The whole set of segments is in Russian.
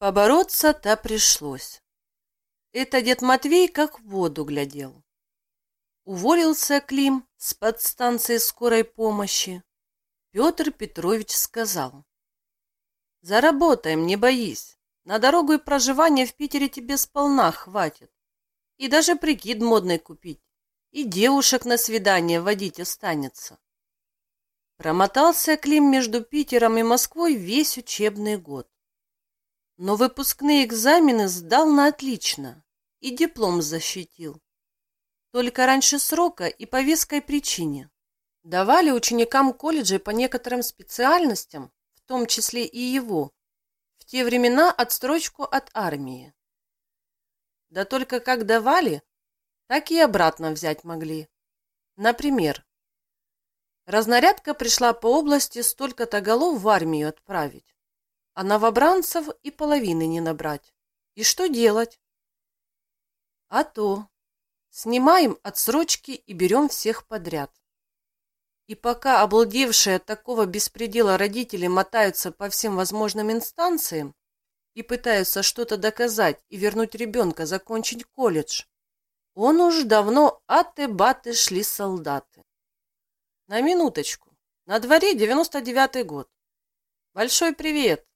Побороться-то пришлось. Это дед Матвей как в воду глядел. Уволился Клим с подстанции скорой помощи. Петр Петрович сказал. Заработаем, не боись. На дорогу и проживание в Питере тебе сполна хватит. И даже прикид модный купить. И девушек на свидание водить останется. Промотался Клим между Питером и Москвой весь учебный год. Но выпускные экзамены сдал на отлично и диплом защитил. Только раньше срока и по веской причине. Давали ученикам колледжей по некоторым специальностям, в том числе и его, в те времена отстрочку от армии. Да только как давали, так и обратно взять могли. Например, разнарядка пришла по области столько-то голов в армию отправить, а новобранцев и половины не набрать. И что делать? А то снимаем отсрочки и берем всех подряд. И пока обалдевшие от такого беспредела родители мотаются по всем возможным инстанциям и пытаются что-то доказать и вернуть ребенка закончить колледж, он уж давно аты-баты шли солдаты. На минуточку. На дворе 99-й год. Большой привет.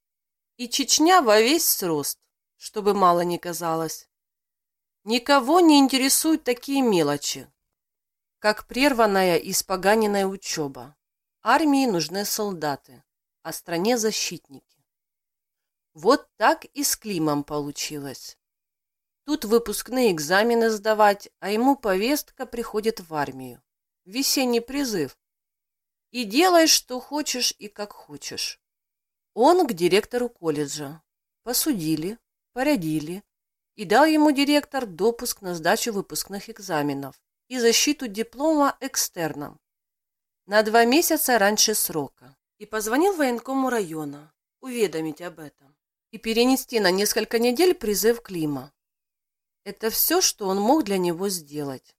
И Чечня во весь рост, чтобы мало не казалось. Никого не интересуют такие мелочи, как прерванная и испоганенная учеба. Армии нужны солдаты, а стране защитники. Вот так и с Климом получилось. Тут выпускные экзамены сдавать, а ему повестка приходит в армию. Весенний призыв. И делай, что хочешь и как хочешь. Он к директору колледжа. Посудили, порядили, и дал ему директор допуск на сдачу выпускных экзаменов и защиту диплома экстерном на два месяца раньше срока и позвонил военкому района уведомить об этом и перенести на несколько недель призыв Клима. Это все, что он мог для него сделать.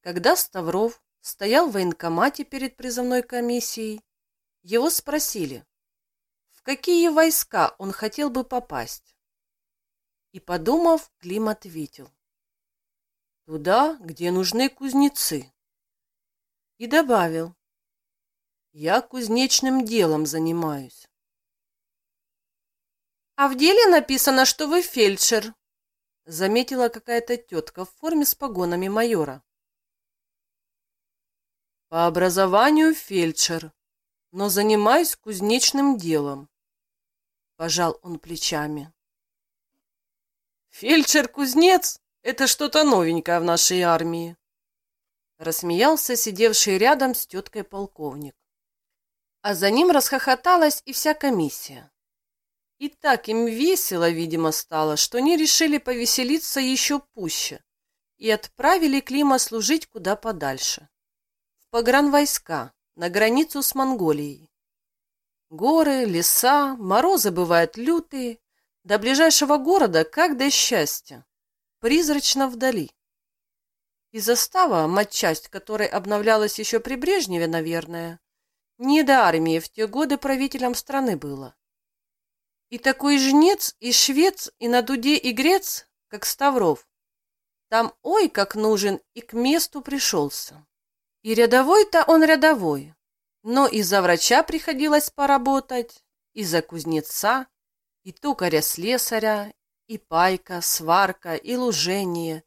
Когда Ставров стоял в военкомате перед призывной комиссией, его спросили, какие войска он хотел бы попасть. И, подумав, Клим ответил. Туда, где нужны кузнецы. И добавил. Я кузнечным делом занимаюсь. А в деле написано, что вы фельдшер, заметила какая-то тетка в форме с погонами майора. По образованию фельдшер, но занимаюсь кузнечным делом. Пожал он плечами. «Фельдшер-кузнец — это что-то новенькое в нашей армии!» Рассмеялся сидевший рядом с теткой полковник. А за ним расхохоталась и вся комиссия. И так им весело, видимо, стало, что они решили повеселиться еще пуще и отправили Клима служить куда подальше. В погранвойска, на границу с Монголией. Горы, леса, морозы бывают лютые, до ближайшего города, как до счастья. Призрачно вдали. И застава, матчасть которой обновлялась еще при Брежневе, наверное, не до армии в те годы правителем страны было. И такой жнец, и швец, и на дуде и грец, как Ставров. Там ой, как нужен, и к месту пришелся. И рядовой-то он рядовой, но и за врача приходилось поработать, и за кузнеца, и токаря-слесаря, и пайка, сварка, и лужение,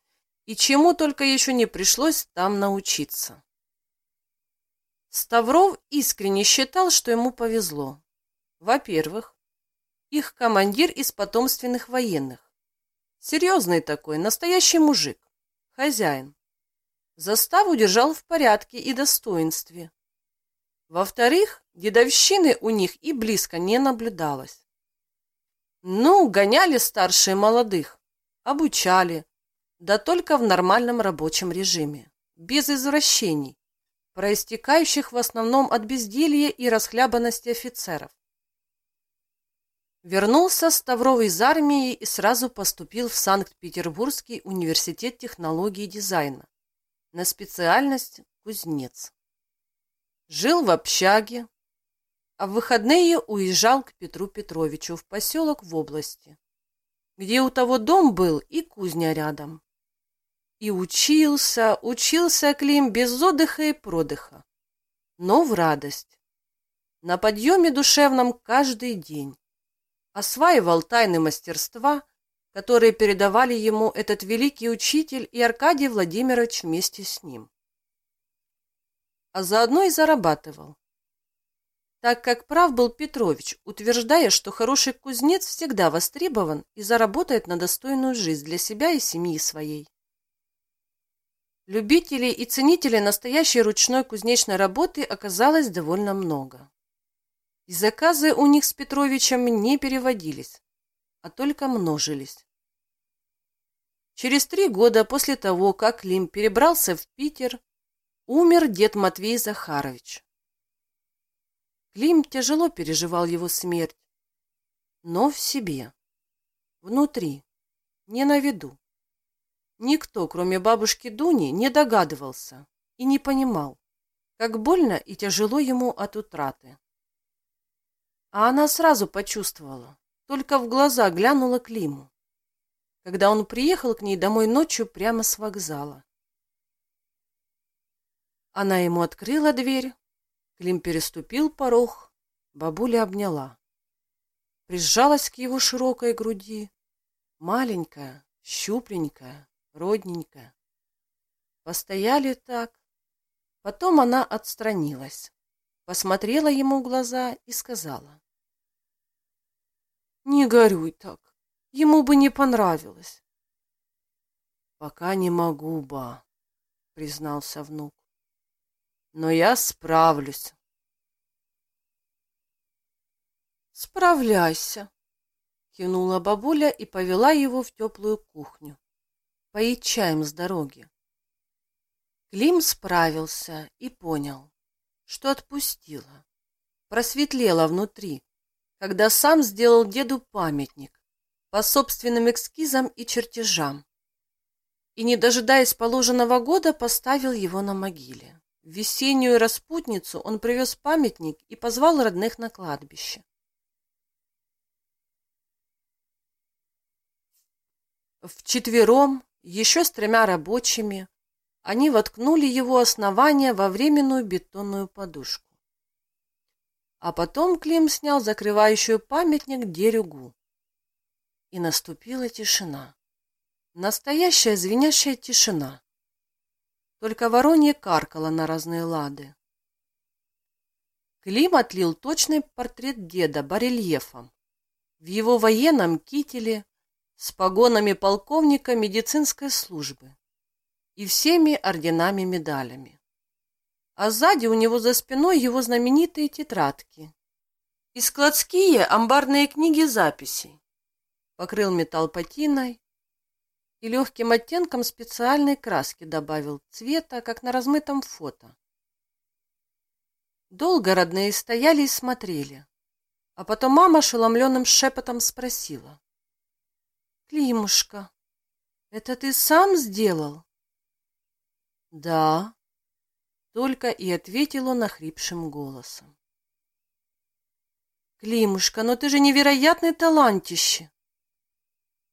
и чему только еще не пришлось там научиться. Ставров искренне считал, что ему повезло. Во-первых, их командир из потомственных военных. Серьезный такой, настоящий мужик, хозяин. Заставу держал в порядке и достоинстве. Во-вторых, дедовщины у них и близко не наблюдалось. Ну, гоняли старшие молодых, обучали, да только в нормальном рабочем режиме, без извращений, проистекающих в основном от безделья и расхлябанности офицеров. Вернулся Ставров из армии и сразу поступил в Санкт-Петербургский университет технологии и дизайна на специальность кузнец. Жил в общаге, а в выходные уезжал к Петру Петровичу в поселок в области, где у того дом был и кузня рядом. И учился, учился Клим без отдыха и продыха, но в радость. На подъеме душевном каждый день. Осваивал тайны мастерства, которые передавали ему этот великий учитель и Аркадий Владимирович вместе с ним. А заодно и зарабатывал. Так как прав был Петрович, утверждая, что хороший кузнец всегда востребован и заработает на достойную жизнь для себя и семьи своей. Любителей и ценителей настоящей ручной кузнечной работы оказалось довольно много. И заказы у них с Петровичем не переводились, а только множились. Через три года после того, как Лим перебрался в Питер, умер дед Матвей Захарович. Клим тяжело переживал его смерть, но в себе, внутри, не на виду. Никто, кроме бабушки Дуни, не догадывался и не понимал, как больно и тяжело ему от утраты. А она сразу почувствовала, только в глаза глянула Климу, когда он приехал к ней домой ночью прямо с вокзала. Она ему открыла дверь, Клим переступил порог, бабуля обняла. Прижалась к его широкой груди, маленькая, щупленькая, родненькая. Постояли так. Потом она отстранилась, посмотрела ему в глаза и сказала. «Не горюй так, ему бы не понравилось». «Пока не могу, ба», — признался внук но я справлюсь. Справляйся, кивнула бабуля и повела его в теплую кухню. Поить чаем с дороги. Клим справился и понял, что отпустила. Просветлела внутри, когда сам сделал деду памятник по собственным эскизам и чертежам. И, не дожидаясь положенного года, поставил его на могиле. В весеннюю распутницу он привез памятник и позвал родных на кладбище. Вчетвером, еще с тремя рабочими, они воткнули его основание во временную бетонную подушку. А потом Клим снял закрывающую памятник дерюгу. И наступила тишина. Настоящая звенящая тишина. Только воронье каркало на разные лады. Клим отлил точный портрет деда барельефом. В его военном кителе с погонами полковника медицинской службы и всеми орденами-медалями. А сзади у него за спиной его знаменитые тетрадки и складские амбарные книги записей. Покрыл металл патиной, и легким оттенком специальной краски добавил цвета, как на размытом фото. Долго родные стояли и смотрели, а потом мама ошеломленным шепотом спросила. «Климушка, это ты сам сделал?» «Да», — только и ответил он охрипшим голосом. «Климушка, но ты же невероятный талантище!»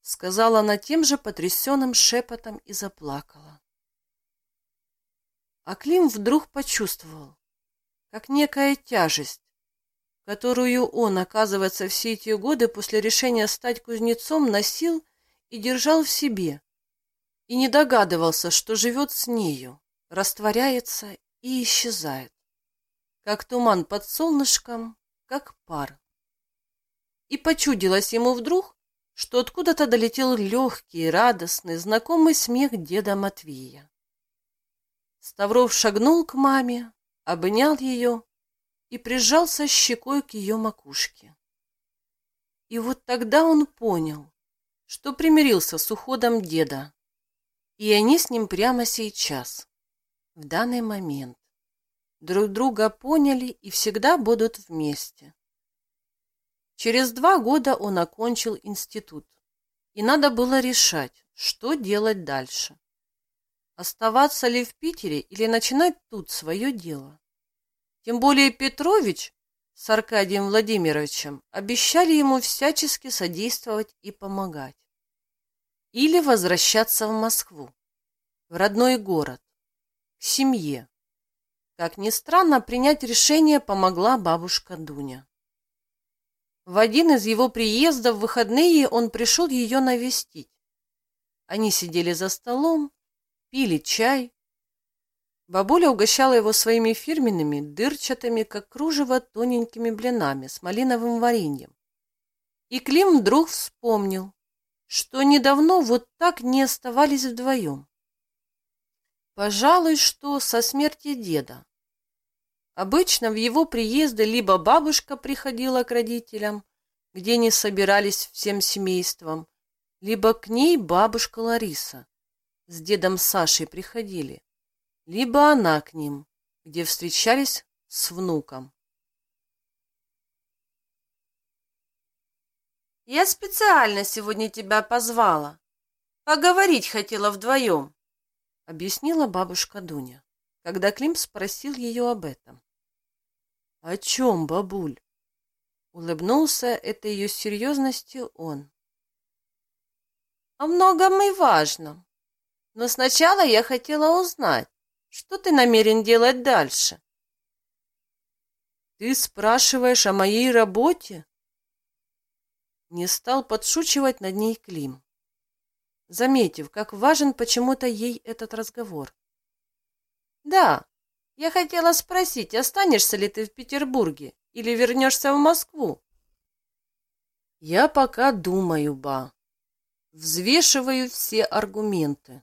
Сказала она тем же потрясенным шепотом и заплакала. А Клим вдруг почувствовал, как некая тяжесть, которую он, оказывается, все эти годы после решения стать кузнецом носил и держал в себе, и не догадывался, что живет с нею, растворяется и исчезает, как туман под солнышком, как пар. И почудилось ему вдруг, что откуда-то долетел легкий, радостный, знакомый смех деда Матвея. Ставров шагнул к маме, обнял ее и прижался щекой к ее макушке. И вот тогда он понял, что примирился с уходом деда, и они с ним прямо сейчас, в данный момент, друг друга поняли и всегда будут вместе. Через два года он окончил институт, и надо было решать, что делать дальше. Оставаться ли в Питере или начинать тут свое дело. Тем более Петрович с Аркадием Владимировичем обещали ему всячески содействовать и помогать. Или возвращаться в Москву, в родной город, к семье. Как ни странно, принять решение помогла бабушка Дуня. В один из его приездов в выходные он пришел ее навестить. Они сидели за столом, пили чай. Бабуля угощала его своими фирменными, дырчатыми, как кружево, тоненькими блинами с малиновым вареньем. И Клим вдруг вспомнил, что недавно вот так не оставались вдвоем. Пожалуй, что со смерти деда. Обычно в его приезды либо бабушка приходила к родителям, где они собирались всем семейством, либо к ней бабушка Лариса с дедом Сашей приходили, либо она к ним, где встречались с внуком. «Я специально сегодня тебя позвала. Поговорить хотела вдвоем», — объяснила бабушка Дуня, когда Клим спросил ее об этом. «О чем, бабуль?» Улыбнулся этой ее серьезностью он. «О многом и важном. Но сначала я хотела узнать, что ты намерен делать дальше?» «Ты спрашиваешь о моей работе?» Не стал подшучивать над ней Клим, заметив, как важен почему-то ей этот разговор. «Да, я хотела спросить, останешься ли ты в Петербурге или вернешься в Москву? Я пока думаю, ба. Взвешиваю все аргументы.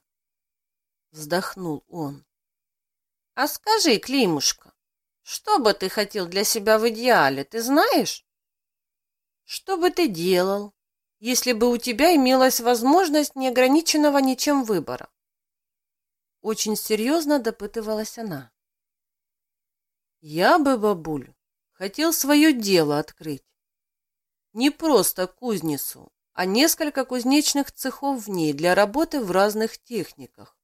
Вздохнул он. А скажи, Климушка, что бы ты хотел для себя в идеале, ты знаешь? Что бы ты делал, если бы у тебя имелась возможность неограниченного ничем выбора? Очень серьезно допытывалась она. Я бы, бабуль, хотел свое дело открыть. Не просто кузницу, а несколько кузнечных цехов в ней для работы в разных техниках.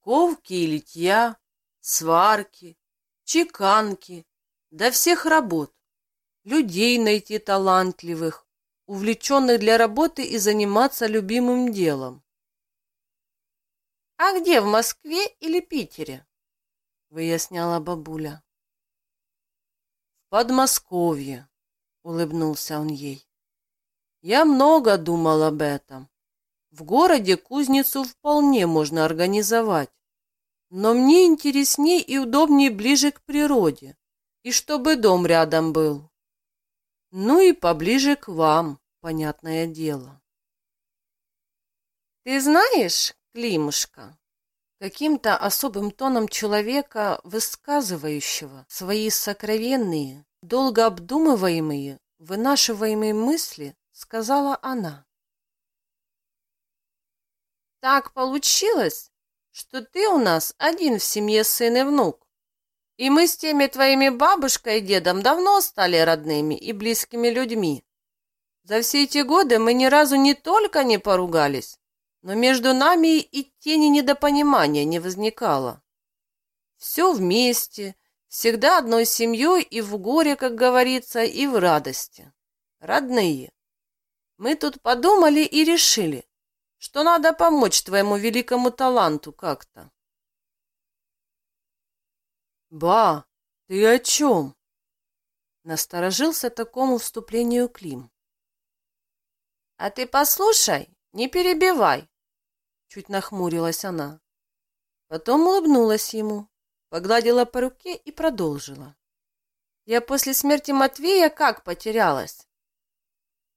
Ковки и литья, сварки, чеканки, до всех работ. Людей найти талантливых, увлеченных для работы и заниматься любимым делом. «А где, в Москве или Питере?» — выясняла бабуля. Подмосковье, улыбнулся он ей. Я много думал об этом. В городе кузницу вполне можно организовать. Но мне интересней и удобнее ближе к природе, и чтобы дом рядом был. Ну и поближе к вам, понятное дело. Ты знаешь, Климушка, каким-то особым тоном человека, высказывающего свои сокровенные, долго обдумываемые, вынашиваемые мысли, сказала она. Так получилось, что ты у нас один в семье сын и внук. И мы с теми твоими бабушкой и дедом давно стали родными и близкими людьми. За все эти годы мы ни разу не только не поругались, но между нами и тени недопонимания не возникало. Все вместе, всегда одной семьей и в горе, как говорится, и в радости. Родные. Мы тут подумали и решили, что надо помочь твоему великому таланту как-то. Ба, ты о чем? Насторожился такому вступлению Клим. А ты послушай, не перебивай, Чуть нахмурилась она. Потом улыбнулась ему, погладила по руке и продолжила. Я после смерти Матвея как потерялась?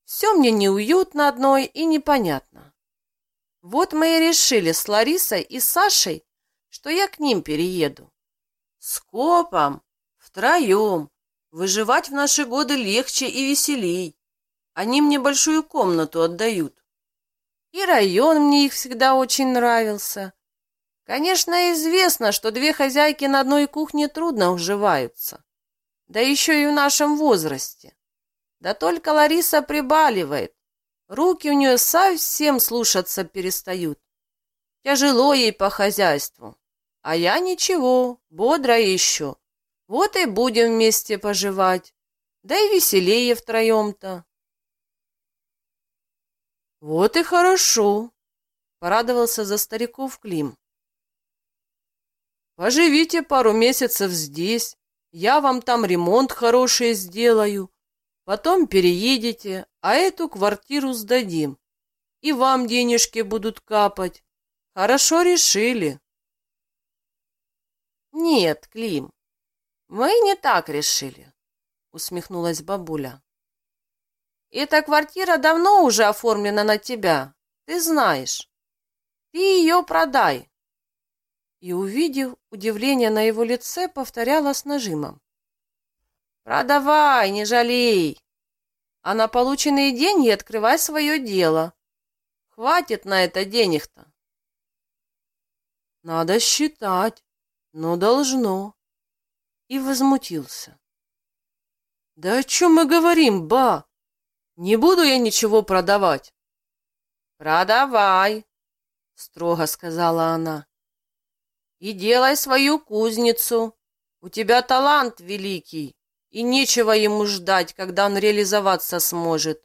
Все мне неуютно одной и непонятно. Вот мы и решили с Ларисой и Сашей, что я к ним перееду. С копом, втроем. Выживать в наши годы легче и веселей. Они мне большую комнату отдают. И район мне их всегда очень нравился. Конечно, известно, что две хозяйки на одной кухне трудно уживаются. Да еще и в нашем возрасте. Да только Лариса прибаливает. Руки у нее совсем слушаться перестают. Тяжело ей по хозяйству. А я ничего, бодрая еще. Вот и будем вместе поживать. Да и веселее втроем-то. Вот и хорошо, порадовался за стариков Клим. Поживите пару месяцев здесь, я вам там ремонт хороший сделаю, потом переедете, а эту квартиру сдадим, и вам денежки будут капать. Хорошо решили. Нет, Клим, мы не так решили, усмехнулась бабуля. Эта квартира давно уже оформлена на тебя, ты знаешь. Ты ее продай. И, увидев удивление на его лице, повторяла с нажимом. Продавай, не жалей. А на полученные деньги открывай свое дело. Хватит на это денег-то. Надо считать, но должно. И возмутился. Да о чем мы говорим, ба? Не буду я ничего продавать. Продавай, строго сказала она. И делай свою кузницу. У тебя талант великий, и нечего ему ждать, когда он реализоваться сможет.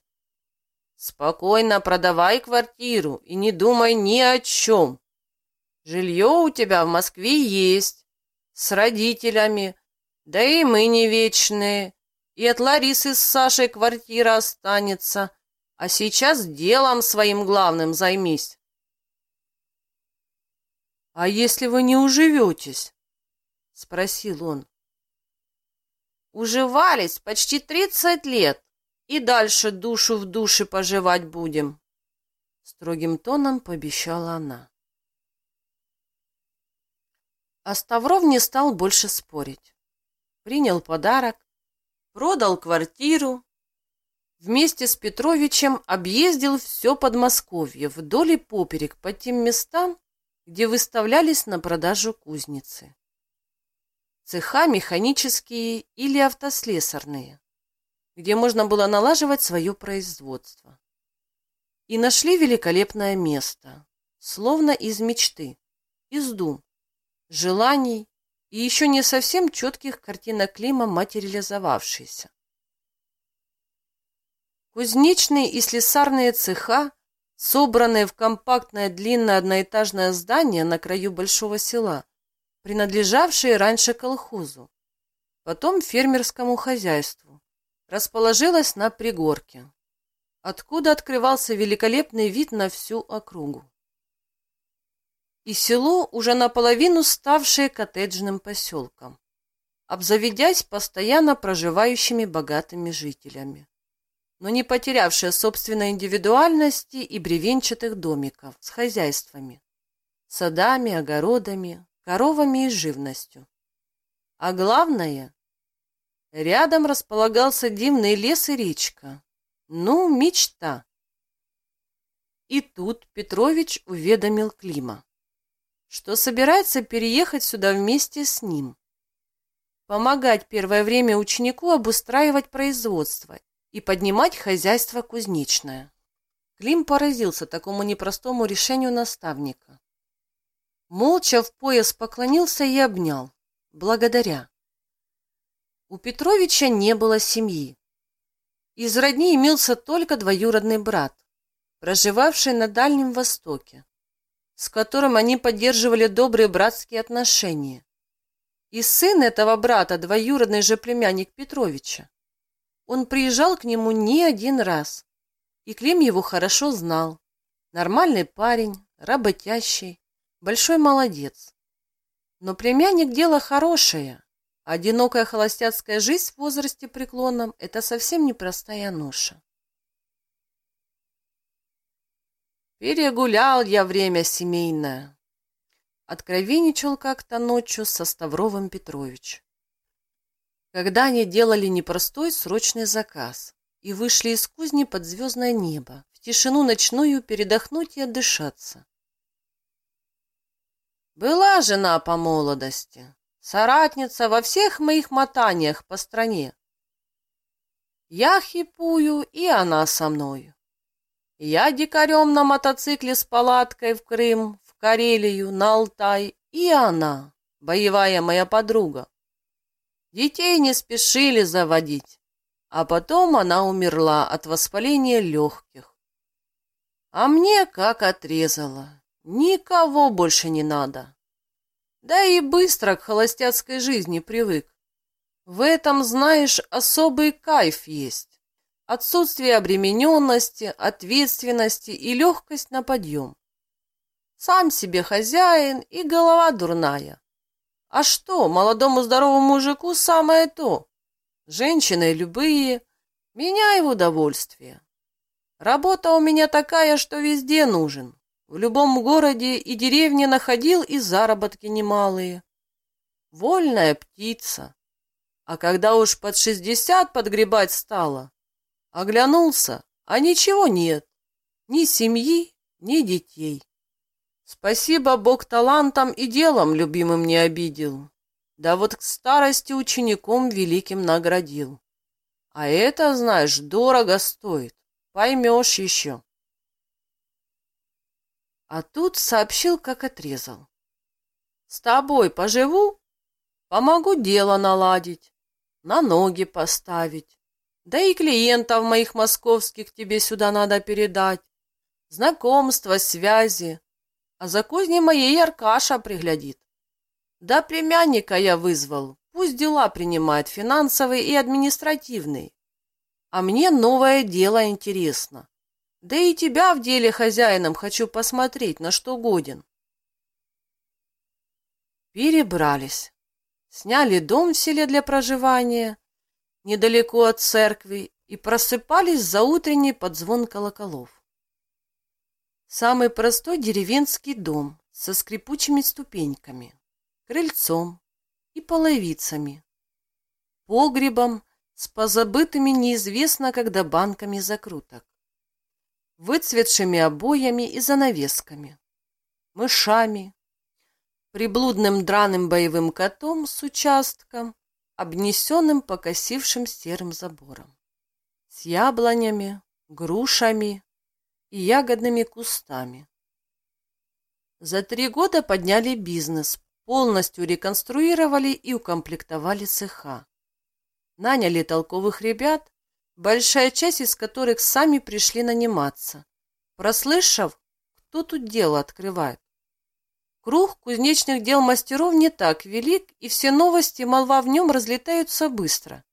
Спокойно продавай квартиру и не думай ни о чем. Жилье у тебя в Москве есть, с родителями, да и мы не вечные. И от Ларисы с Сашей квартира останется. А сейчас делом своим главным займись. «А если вы не уживетесь?» — спросил он. «Уживались почти тридцать лет, и дальше душу в душе поживать будем», — строгим тоном пообещала она. А Ставров не стал больше спорить. Принял подарок, продал квартиру, вместе с Петровичем объездил все Подмосковье вдоль и поперек по тем местам, где выставлялись на продажу кузницы. Цеха механические или автослесарные, где можно было налаживать свое производство. И нашли великолепное место, словно из мечты, из дум, желаний и еще не совсем четких картинок Клима материализовавшейся. Кузнечные и слесарные цеха, собранные в компактное длинное одноэтажное здание на краю большого села, принадлежавшие раньше колхозу, потом фермерскому хозяйству, расположилось на пригорке, откуда открывался великолепный вид на всю округу и село, уже наполовину ставшее коттеджным поселком, обзаведясь постоянно проживающими богатыми жителями, но не потерявшее собственной индивидуальности и бревенчатых домиков с хозяйствами, садами, огородами, коровами и живностью. А главное, рядом располагался дивный лес и речка. Ну, мечта. И тут Петрович уведомил Клима что собирается переехать сюда вместе с ним. Помогать первое время ученику обустраивать производство и поднимать хозяйство кузнечное. Клим поразился такому непростому решению наставника. Молча в пояс поклонился и обнял. Благодаря. У Петровича не было семьи. Из родни имелся только двоюродный брат, проживавший на Дальнем Востоке с которым они поддерживали добрые братские отношения. И сын этого брата, двоюродный же племянник Петровича. Он приезжал к нему не один раз, и Клим его хорошо знал. Нормальный парень, работящий, большой молодец. Но племянник – дело хорошее. Одинокая холостяцкая жизнь в возрасте преклонном – это совсем непростая ноша. Перегулял я время семейное. Откровенничал как-то ночью со Ставровым Петрович. Когда они делали непростой срочный заказ и вышли из кузни под звездное небо, в тишину ночную передохнуть и отдышаться. Была жена по молодости, соратница во всех моих мотаниях по стране. Я хипую, и она со мною. Я дикарем на мотоцикле с палаткой в Крым, в Карелию, на Алтай, и она, боевая моя подруга. Детей не спешили заводить, а потом она умерла от воспаления легких. А мне как отрезало. Никого больше не надо. Да и быстро к холостяцкой жизни привык. В этом, знаешь, особый кайф есть. Отсутствие обремененности, ответственности и легкость на подъем. Сам себе хозяин и голова дурная. А что, молодому здоровому мужику самое то. Женщины любые, меня и в удовольствие. Работа у меня такая, что везде нужен. В любом городе и деревне находил и заработки немалые. Вольная птица. А когда уж под шестьдесят подгребать стало, оглянулся, а ничего нет. Ни семьи, ни детей. Спасибо Бог талантом и делом любимым не обидел. Да вот к старости учеником великим наградил. А это, знаешь, дорого стоит. Поймешь еще. А тут сообщил, как отрезал. С тобой поживу, помогу дело наладить, на ноги поставить. Да и клиентов моих московских тебе сюда надо передать. Знакомства, связи. А за кузней моей Аркаша приглядит. Да племянника я вызвал, пусть дела принимает, финансовые и административные. А мне новое дело интересно. Да и тебя в деле хозяином хочу посмотреть, на что годен. Перебрались. Сняли дом в селе для проживания, недалеко от церкви, и просыпались за утренний подзвон колоколов. Самый простой деревенский дом со скрипучими ступеньками крыльцом и половицами, погребом с позабытыми неизвестно когда банками закруток, выцветшими обоями и занавесками, мышами, приблудным драным боевым котом с участком, обнесенным покосившим серым забором, с яблонями, грушами и ягодными кустами. За три года подняли бизнес, полностью реконструировали и укомплектовали цеха. Наняли толковых ребят, большая часть из которых сами пришли наниматься, прослышав, кто тут дело открывает. Круг кузнечных дел мастеров не так велик, и все новости молва в нем разлетаются быстро,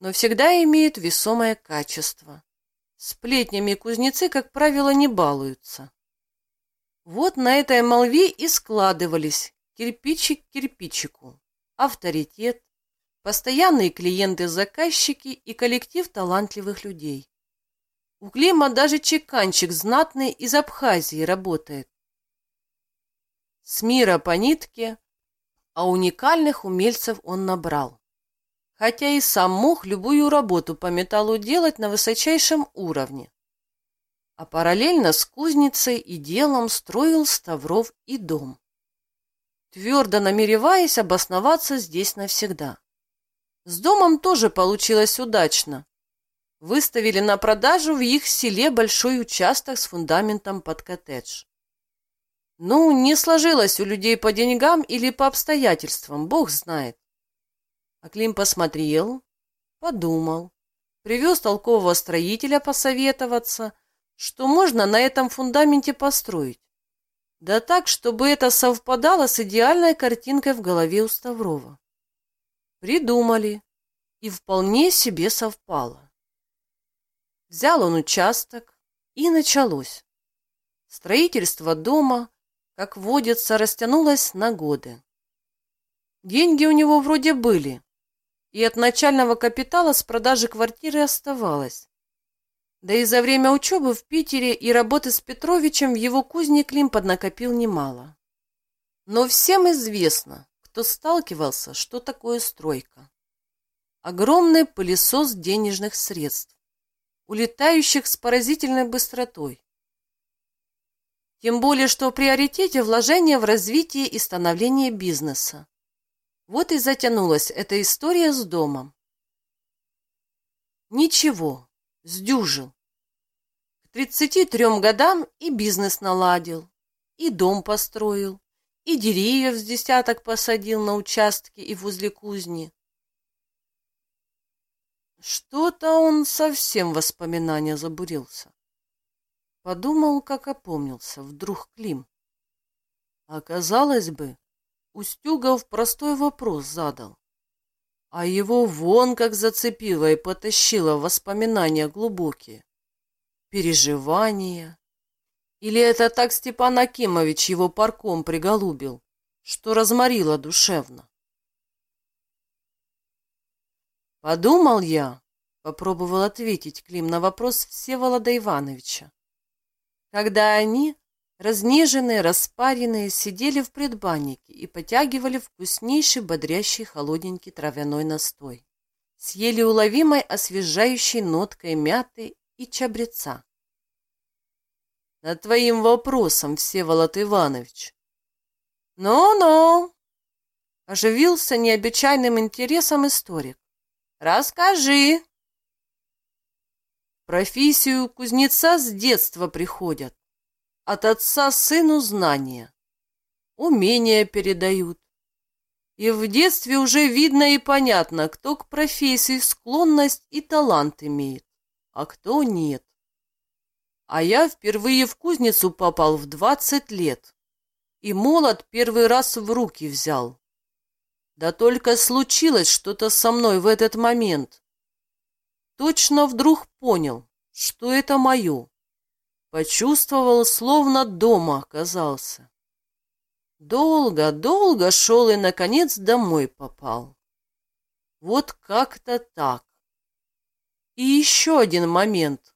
но всегда имеют весомое качество. Сплетнями кузнецы, как правило, не балуются. Вот на этой молве и складывались кирпичик к кирпичику, авторитет, постоянные клиенты-заказчики и коллектив талантливых людей. У Клима даже чеканчик знатный из Абхазии работает. С мира по нитке, а уникальных умельцев он набрал. Хотя и сам мог любую работу по металлу делать на высочайшем уровне. А параллельно с кузницей и делом строил Ставров и дом твердо намереваясь обосноваться здесь навсегда. С домом тоже получилось удачно. Выставили на продажу в их селе большой участок с фундаментом под коттедж. Ну, не сложилось у людей по деньгам или по обстоятельствам, бог знает. А Клим посмотрел, подумал, привез толкового строителя посоветоваться, что можно на этом фундаменте построить. Да так, чтобы это совпадало с идеальной картинкой в голове у Ставрова. Придумали, и вполне себе совпало. Взял он участок, и началось. Строительство дома, как водится, растянулось на годы. Деньги у него вроде были, и от начального капитала с продажи квартиры оставалось. Да и за время учебы в Питере и работы с Петровичем в его кузне Клим поднакопил немало. Но всем известно, кто сталкивался, что такое стройка. Огромный пылесос денежных средств, улетающих с поразительной быстротой. Тем более, что в приоритете вложения в развитие и становление бизнеса. Вот и затянулась эта история с домом. Ничего, сдюжил. К 33 годам и бизнес наладил, и дом построил, и деревьев с десяток посадил на участке и возле кузни. Что-то он совсем в воспоминания забурился. Подумал, как опомнился, вдруг Клим. Оказалось бы, Устюгов простой вопрос задал. А его вон как зацепило и потащило воспоминания глубокие. Переживания. Или это так Степан Акимович его парком приголубил, что разморило душевно. Подумал я, попробовал ответить Клим на вопрос Всеволода Ивановича. Когда они, разнеженные, распаренные, сидели в предбаннике и потягивали вкуснейший, бодрящий, холодненький травяной настой с еле уловимой освежающей ноткой мяты и чабреца. Над твоим вопросом, Всеволод Иванович. Ну-ну, оживился необычайным интересом историк. Расскажи. Профессию кузнеца с детства приходят. От отца сыну знания. Умения передают. И в детстве уже видно и понятно, кто к профессии склонность и талант имеет, а кто нет. А я впервые в кузницу попал в двадцать лет. И молот первый раз в руки взял. Да только случилось что-то со мной в этот момент. Точно вдруг понял, что это мое. Почувствовал, словно дома оказался. Долго, долго шел и, наконец, домой попал. Вот как-то так. И еще один момент.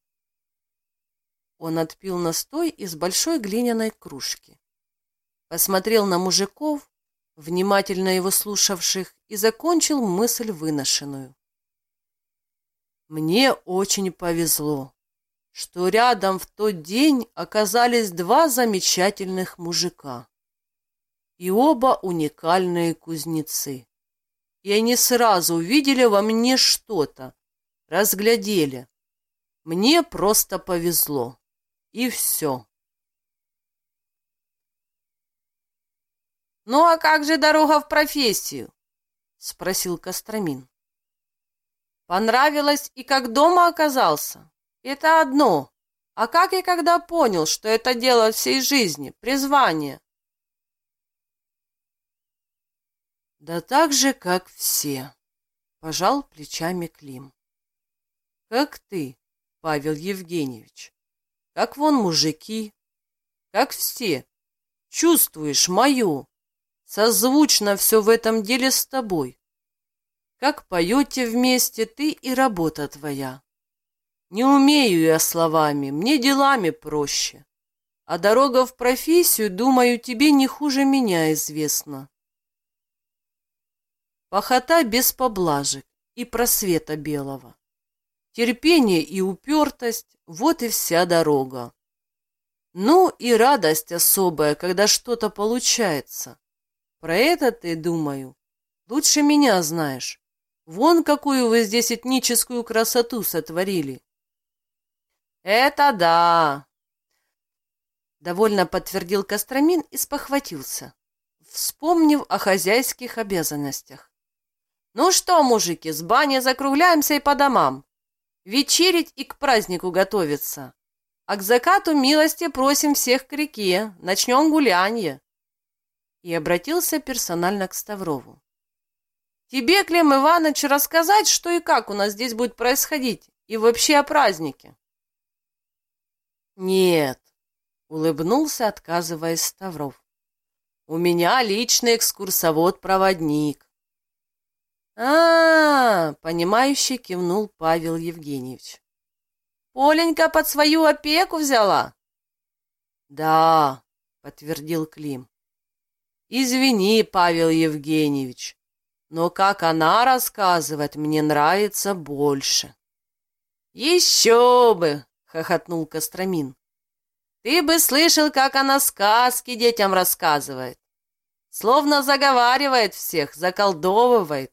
Он отпил настой из большой глиняной кружки. Посмотрел на мужиков, внимательно его слушавших, и закончил мысль выношенную. Мне очень повезло, что рядом в тот день оказались два замечательных мужика. И оба уникальные кузнецы. И они сразу увидели во мне что-то, разглядели. Мне просто повезло. И все. «Ну а как же дорога в профессию?» — спросил Костромин. «Понравилось и как дома оказался? Это одно. А как и когда понял, что это дело всей жизни, призвание?» «Да так же, как все», — пожал плечами Клим. «Как ты, Павел Евгеньевич, как вон мужики, как все, чувствуешь мою, Созвучно все в этом деле с тобой. Как поете вместе ты и работа твоя. Не умею я словами, мне делами проще. А дорога в профессию, думаю, тебе не хуже меня известна. Похота без поблажек и просвета белого. Терпение и упертость — вот и вся дорога. Ну и радость особая, когда что-то получается. Про это ты, думаю, лучше меня знаешь. Вон какую вы здесь этническую красоту сотворили. Это да! Довольно подтвердил Костромин и спохватился, вспомнив о хозяйских обязанностях. Ну что, мужики, с бани закругляемся и по домам. Вечерить и к празднику готовиться. А к закату милости просим всех к реке. Начнем гулянье и обратился персонально к Ставрову. «Тебе, Клим Иванович, рассказать, что и как у нас здесь будет происходить, и вообще о празднике?» «Нет», — улыбнулся, отказываясь Ставров. «У меня личный экскурсовод-проводник». А, -а, а понимающе кивнул Павел Евгеньевич. «Поленька под свою опеку взяла?» «Да», — подтвердил Клим. Извини, Павел Евгеньевич, но как она рассказывает, мне нравится больше. Еще бы, хохотнул Костромин. Ты бы слышал, как она сказки детям рассказывает. Словно заговаривает всех, заколдовывает.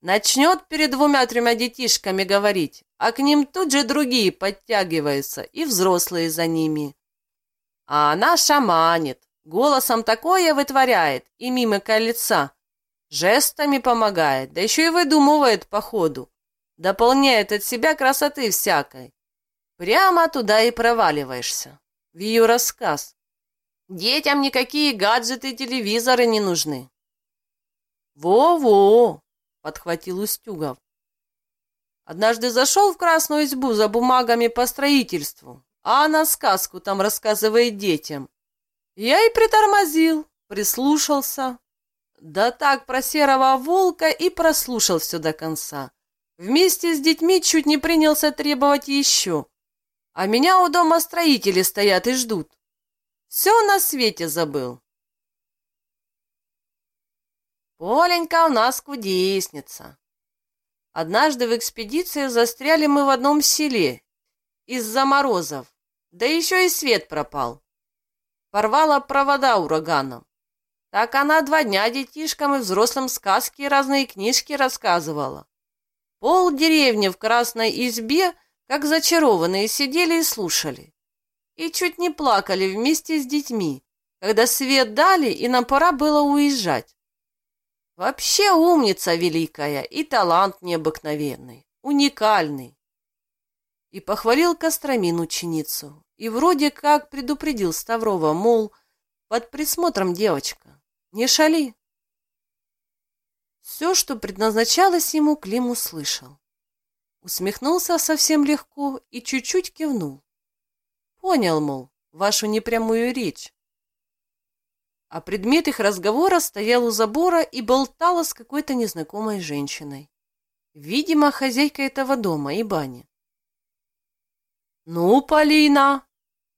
Начнет перед двумя-тремя детишками говорить, а к ним тут же другие подтягиваются, и взрослые за ними. А она шаманит, Голосом такое вытворяет и мимо кольца. Жестами помогает, да еще и выдумывает по ходу. дополняет от себя красоты всякой. Прямо туда и проваливаешься, в ее рассказ. Детям никакие гаджеты и телевизоры не нужны. «Во-во!» — подхватил Устюгов. Однажды зашел в Красную избу за бумагами по строительству, а она сказку там рассказывает детям. Я и притормозил, прислушался. Да так про серого волка и прослушал все до конца. Вместе с детьми чуть не принялся требовать еще. А меня у дома строители стоят и ждут. Все на свете забыл. Поленька у нас кудесница. Однажды в экспедиции застряли мы в одном селе из-за морозов, да еще и свет пропал. Порвала провода ураганом. Так она два дня детишкам и взрослым сказки и разные книжки рассказывала. Пол деревни в красной избе, как зачарованные, сидели и слушали. И чуть не плакали вместе с детьми, когда свет дали, и нам пора было уезжать. Вообще умница великая и талант необыкновенный, уникальный. И похвалил Костромин ученицу, и вроде как предупредил Ставрова, мол, под присмотром девочка, не шали. Все, что предназначалось ему, Клим услышал. Усмехнулся совсем легко и чуть-чуть кивнул. Понял, мол, вашу непрямую речь а предмет их разговора стоял у забора и болтала с какой-то незнакомой женщиной. Видимо, хозяйка этого дома и бани. «Ну, Полина!»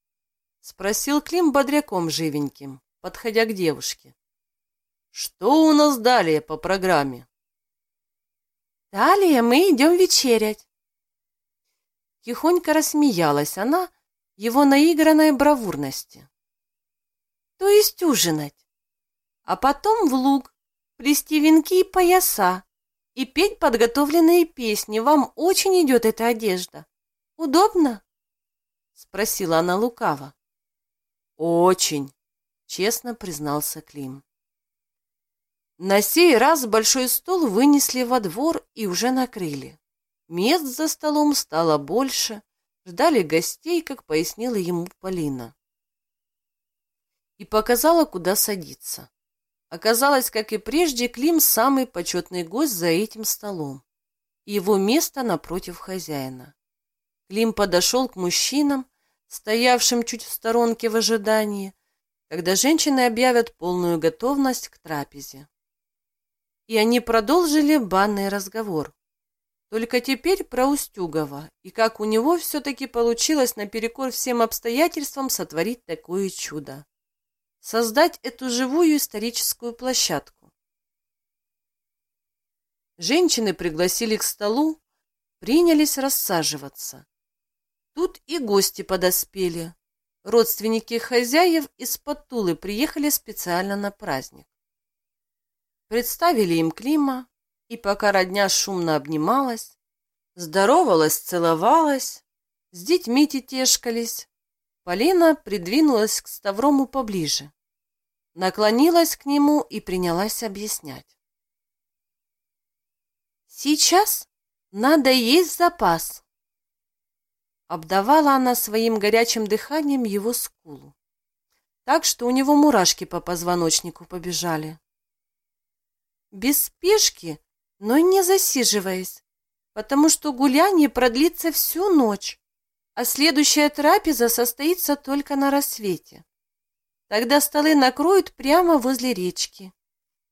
— спросил Клим бодряком живеньким, подходя к девушке. «Что у нас далее по программе?» «Далее мы идем вечерять». Тихонько рассмеялась она его наигранной бравурности то есть ужинать. А потом в луг, плести венки и пояса и петь подготовленные песни. Вам очень идет эта одежда. Удобно? Спросила она лукаво. Очень, честно признался Клим. На сей раз большой стол вынесли во двор и уже накрыли. Мест за столом стало больше, ждали гостей, как пояснила ему Полина и показала, куда садиться. Оказалось, как и прежде, Клим самый почетный гость за этим столом. Его место напротив хозяина. Клим подошел к мужчинам, стоявшим чуть в сторонке в ожидании, когда женщины объявят полную готовность к трапезе. И они продолжили банный разговор. Только теперь про Устюгова и как у него все-таки получилось наперекор всем обстоятельствам сотворить такое чудо создать эту живую историческую площадку. Женщины пригласили к столу, принялись рассаживаться. Тут и гости подоспели. Родственники хозяев из-под Тулы приехали специально на праздник. Представили им Клима, и пока родня шумно обнималась, здоровалась, целовалась, с детьми тетешкались, Полина придвинулась к Ставрому поближе наклонилась к нему и принялась объяснять. «Сейчас надо есть запас», — обдавала она своим горячим дыханием его скулу, так что у него мурашки по позвоночнику побежали. «Без спешки, но не засиживаясь, потому что гуляние продлится всю ночь, а следующая трапеза состоится только на рассвете. Тогда столы накроют прямо возле речки.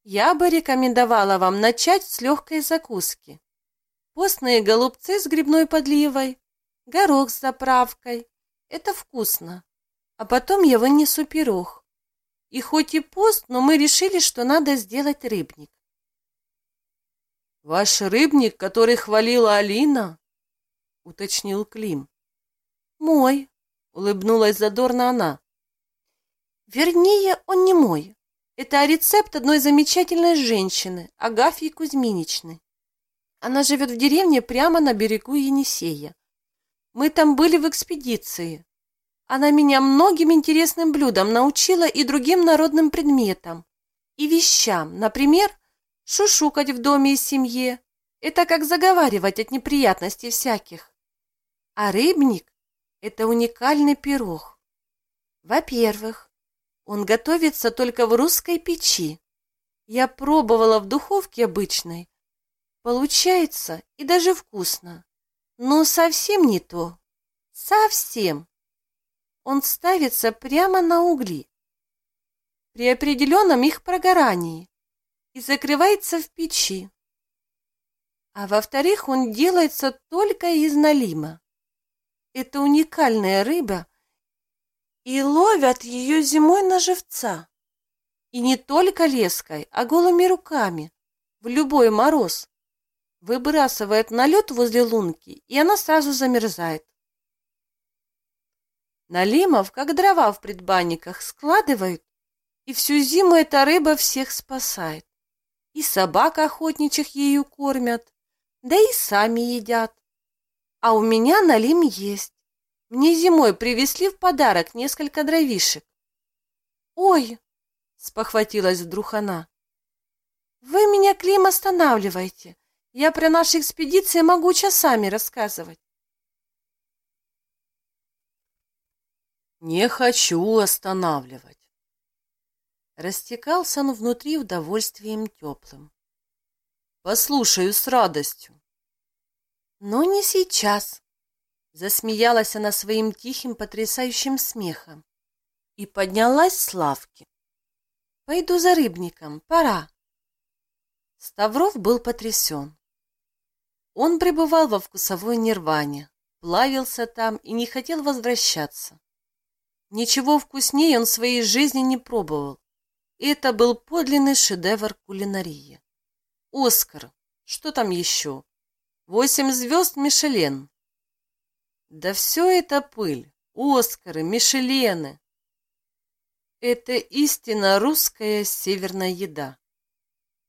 Я бы рекомендовала вам начать с легкой закуски. Постные голубцы с грибной подливой, горох с заправкой. Это вкусно. А потом я вынесу пирог. И хоть и пост, но мы решили, что надо сделать рыбник. «Ваш рыбник, который хвалила Алина?» — уточнил Клим. «Мой», — улыбнулась задорно она. Вернее, он не мой. Это рецепт одной замечательной женщины, Агафьи Кузьминичны. Она живет в деревне прямо на берегу Енисея. Мы там были в экспедиции. Она меня многим интересным блюдам научила и другим народным предметам. И вещам, например, шушукать в доме и семье. это как заговаривать от неприятностей всяких. А рыбник – это уникальный пирог. Во-первых, он готовится только в русской печи. Я пробовала в духовке обычной. Получается и даже вкусно. Но совсем не то. Совсем. Он ставится прямо на угли. При определенном их прогорании и закрывается в печи. А во-вторых, он делается только из налима. Это уникальная рыба, и ловят ее зимой на живца. И не только леской, а голыми руками, в любой мороз. Выбрасывает на лед возле лунки, и она сразу замерзает. Налимов, как дрова в предбанниках, складывают, и всю зиму эта рыба всех спасает. И собак охотничьих ею кормят, да и сами едят. А у меня налим есть. Мне зимой привезли в подарок несколько дровишек. Ой, спохватилась вдруг она. Вы меня, Клим, останавливаете. Я про наши экспедиции могу часами рассказывать. Не хочу останавливать. Растекался он внутри удовольствием теплым. Послушаю с радостью. Но не сейчас. Засмеялась она своим тихим, потрясающим смехом и поднялась с лавки. Пойду за рыбником, пора. Ставров был потрясен. Он пребывал во вкусовой нирване, плавился там и не хотел возвращаться. Ничего вкуснее он в своей жизни не пробовал. Это был подлинный шедевр кулинарии. Оскар. Что там еще? Восемь звезд Мишелен. Да все это пыль. Оскары, Мишелены. Это истинно русская северная еда,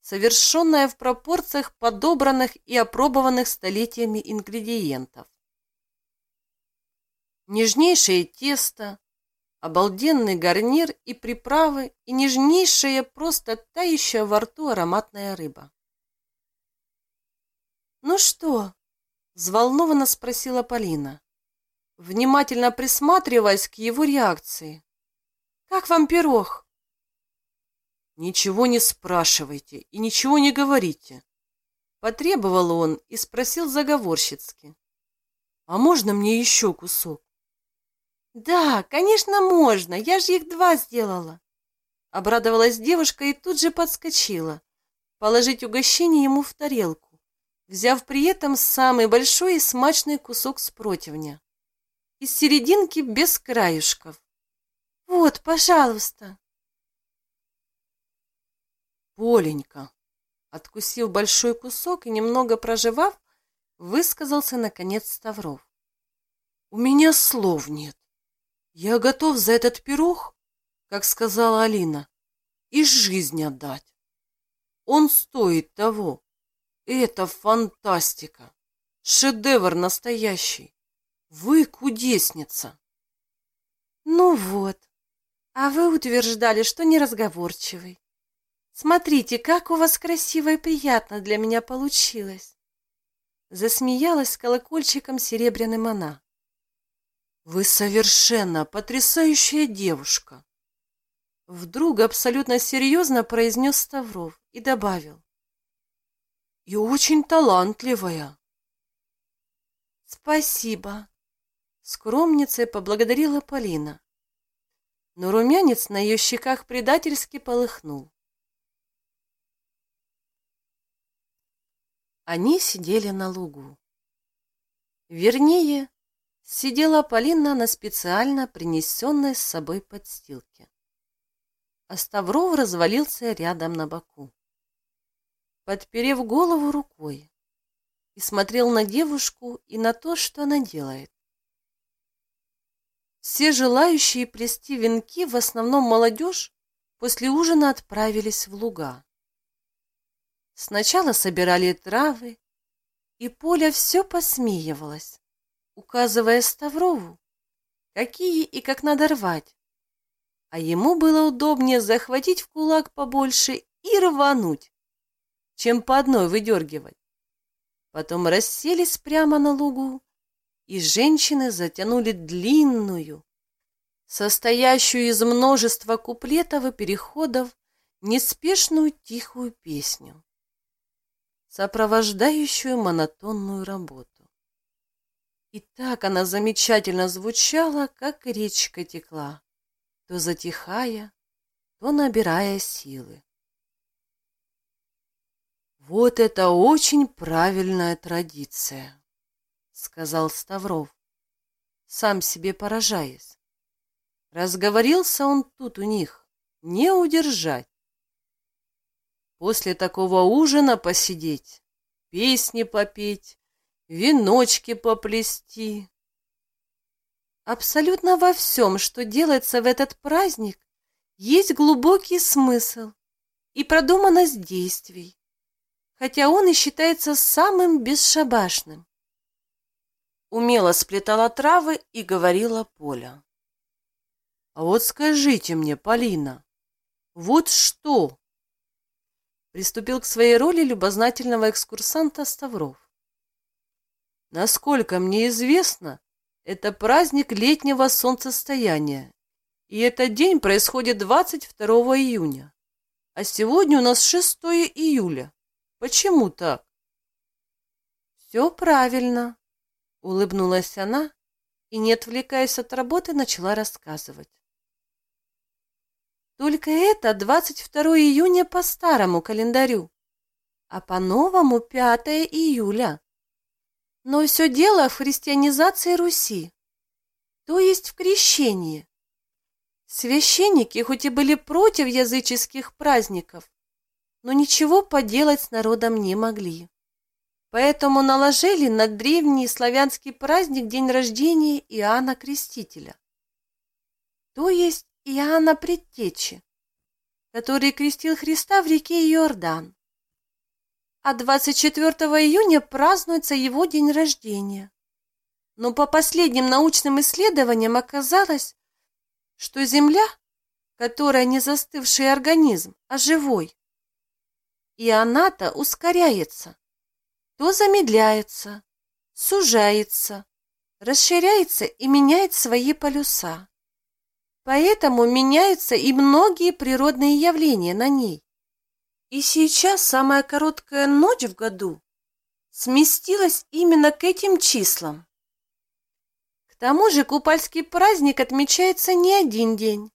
совершенная в пропорциях подобранных и опробованных столетиями ингредиентов. Нежнейшее тесто, обалденный гарнир и приправы, и нежнейшая, просто тающая во рту ароматная рыба. «Ну что?» — взволнованно спросила Полина, внимательно присматриваясь к его реакции. «Как вам пирог?» «Ничего не спрашивайте и ничего не говорите», — потребовал он и спросил заговорщицки. «А можно мне еще кусок?» «Да, конечно, можно, я же их два сделала!» Обрадовалась девушка и тут же подскочила, положить угощение ему в тарелку взяв при этом самый большой и смачный кусок с противня. Из серединки без краюшков. «Вот, пожалуйста!» «Поленька!» Откусив большой кусок и немного проживав, высказался, наконец, Ставров. «У меня слов нет. Я готов за этот пирог, как сказала Алина, и жизнь отдать. Он стоит того. Это фантастика! Шедевр настоящий! Вы кудесница! Ну вот, а вы утверждали, что неразговорчивый. Смотрите, как у вас красиво и приятно для меня получилось. Засмеялась колокольчиком серебряным она. Вы совершенно потрясающая девушка. Вдруг абсолютно серьезно произнес Ставров и добавил и очень талантливая. Спасибо. Скромницей поблагодарила Полина. Но румянец на ее щеках предательски полыхнул. Они сидели на лугу. Вернее, сидела Полина на специально принесенной с собой подстилке. А Ставров развалился рядом на боку подперев голову рукой, и смотрел на девушку и на то, что она делает. Все желающие плести венки, в основном молодежь, после ужина отправились в луга. Сначала собирали травы, и Поля все посмеивалась, указывая Ставрову, какие и как надо рвать, а ему было удобнее захватить в кулак побольше и рвануть чем по одной выдергивать. Потом расселись прямо на лугу, и женщины затянули длинную, состоящую из множества куплетов и переходов, неспешную тихую песню, сопровождающую монотонную работу. И так она замечательно звучала, как речка текла, то затихая, то набирая силы. «Вот это очень правильная традиция», — сказал Ставров, сам себе поражаясь. Разговорился он тут у них, не удержать. После такого ужина посидеть, песни попеть, веночки поплести. Абсолютно во всем, что делается в этот праздник, есть глубокий смысл и продуманность действий хотя он и считается самым бесшабашным. Умело сплетала травы и говорила Поля. «А вот скажите мне, Полина, вот что?» Приступил к своей роли любознательного экскурсанта Ставров. «Насколько мне известно, это праздник летнего солнцестояния, и этот день происходит 22 июня, а сегодня у нас 6 июля. Почему так? Все правильно, улыбнулась она и, не отвлекаясь от работы, начала рассказывать. Только это 22 июня по старому календарю, а по новому 5 июля. Но все дело в христианизации Руси, то есть в крещении. Священники, хоть и были против языческих праздников, но ничего поделать с народом не могли. Поэтому наложили на древний славянский праздник день рождения Иоанна Крестителя, то есть Иоанна Предтечи, который крестил Христа в реке Иордан. А 24 июня празднуется его день рождения. Но по последним научным исследованиям оказалось, что Земля, которая не застывший организм, а живой, и она-то ускоряется, то замедляется, сужается, расширяется и меняет свои полюса. Поэтому меняются и многие природные явления на ней. И сейчас самая короткая ночь в году сместилась именно к этим числам. К тому же купальский праздник отмечается не один день,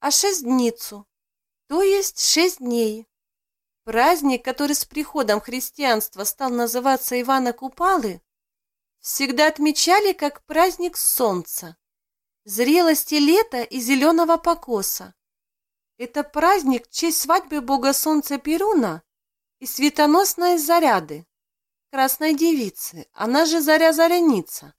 а шестдницу, то есть шесть дней. Праздник, который с приходом христианства стал называться Ивана Купалы, всегда отмечали как праздник солнца, зрелости лета и зеленого покоса. Это праздник в честь свадьбы бога солнца Перуна и светоносной заряды, красной девицы, она же заря-заряница.